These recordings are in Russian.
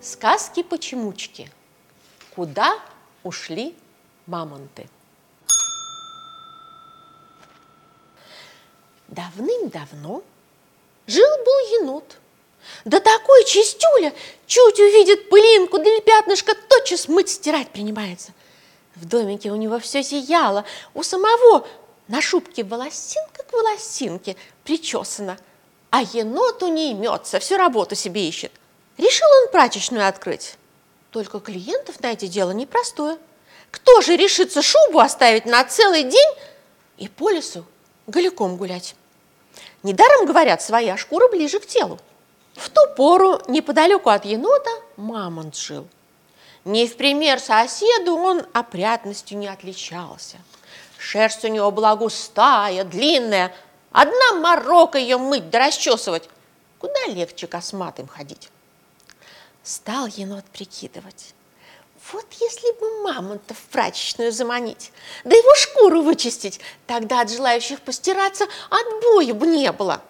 Сказки-почемучки. Куда ушли мамонты? Давным-давно жил-был енот. Да такой чистюля, чуть увидит пылинку для пятнышка, тотчас мыть стирать принимается. В домике у него все зияло, у самого на шубке волосинка к волосинке причесана, а еноту не имется, всю работу себе ищет. Решил он прачечную открыть. Только клиентов на это дело непростое. Кто же решится шубу оставить на целый день и по лесу голиком гулять? Недаром говорят, своя шкура ближе к телу. В ту пору неподалеку от енота мамонт жил. Не в пример соседу он опрятностью не отличался. Шерсть у него была густая, длинная. Одна морока ее мыть да расчесывать. Куда легче косматым ходить. Стал енот прикидывать. Вот если бы мамонта в прачечную заманить, да его шкуру вычистить, тогда от желающих постираться отбоя бы не было.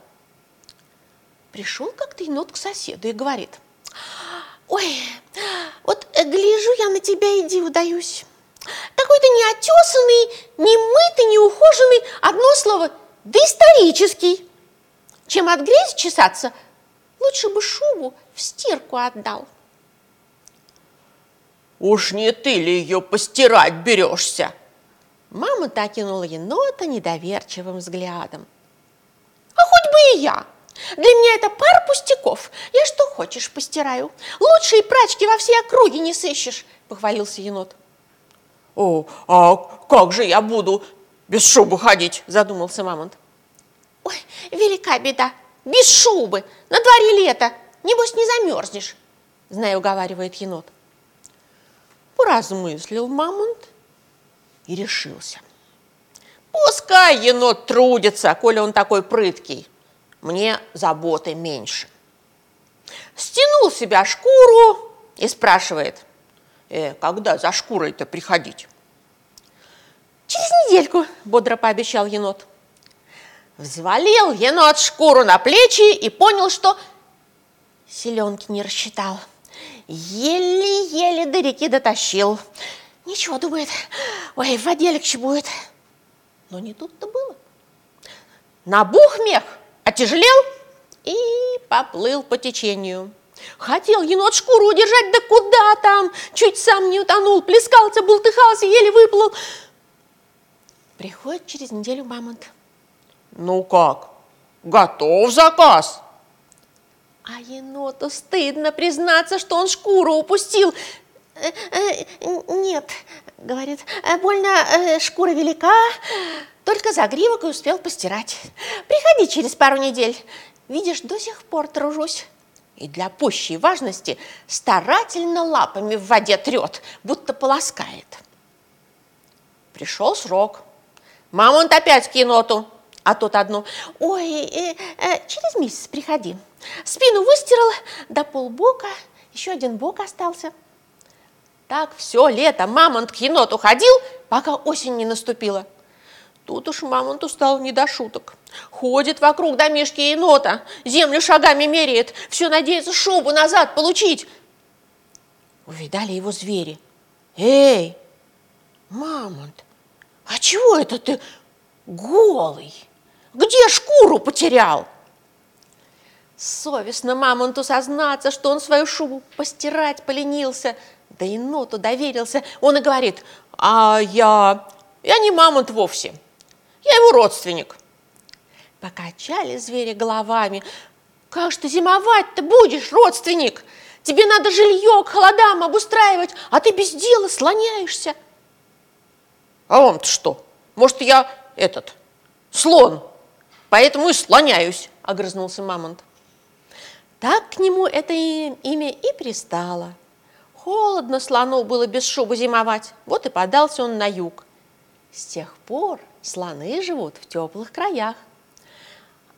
Пришел как-то енот к соседу и говорит, ой, вот гляжу я на тебя и диву даюсь. Какой-то неотесанный, не мытый, не ухоженный, одно слово, да исторический. Чем от грязи чесаться, лучше бы шубу в стирку отдал. Уж не ты ли ее постирать берешься? Мама так кинула енота недоверчивым взглядом. А хоть бы и я. Для меня это пара пустяков. Я что хочешь постираю. Лучшие прачки во всей округе не сыщешь, похвалился енот. О, а как же я буду без шубы ходить, задумался мамонт. Ой, велика беда, без шубы, на дворе лето, небось не замерзнешь, знаю, уговаривает енот. Поразмыслил мамонт и решился. Пускай енот трудится, коли он такой прыткий. Мне заботы меньше. Стянул себя шкуру и спрашивает, э, когда за шкурой-то приходить? Через недельку, бодро пообещал енот. Взвалил енот шкуру на плечи и понял, что селенки не рассчитал. Еле-еле до реки дотащил. Ничего, думает, ой, в легче будет. Но не тут-то было. Набух мех, отяжелел и поплыл по течению. Хотел енот шкуру удержать, да куда там? Чуть сам не утонул, плескался, бултыхался, еле выплыл. Приходит через неделю мамонт. Ну как, готов заказ? А еноту стыдно признаться, что он шкуру упустил. «Э, э, «Нет», — говорит, «э, — «больно шкура велика, только загривок и успел постирать. Приходи через пару недель. Видишь, до сих пор тружусь». И для пущей важности старательно лапами в воде трет, будто полоскает. Пришел срок. Мамонт опять к еноту, а тот одну. «Ой, э, э, через месяц приходи». Спину выстирала, до полбока, еще один бок остался. Так все лето мамонт к еноту ходил, пока осень не наступила. Тут уж мамонту стало не до шуток. Ходит вокруг домишки енота, землю шагами меряет, все надеется шубу назад получить. Увидали его звери. Эй, мамонт, а чего это ты голый? Где шкуру потерял? Совестно мамонту сознаться, что он свою шубу постирать поленился, да и ноту доверился. Он и говорит, а я, я не мамонт вовсе, я его родственник. Покачали звери головами. Как же ты зимовать-то будешь, родственник? Тебе надо жилье к холодам обустраивать, а ты без дела слоняешься. А вам-то что? Может, я этот, слон, поэтому и слоняюсь, огрызнулся мамонт. Так к нему это имя и пристало. Холодно слону было без шубы зимовать, вот и подался он на юг. С тех пор слоны живут в теплых краях.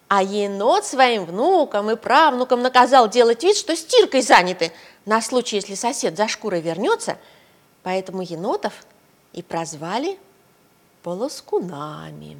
А енот своим внукам и правнукам наказал делать вид, что стиркой заняты, на случай, если сосед за шкурой вернется, поэтому енотов и прозвали полоскунами.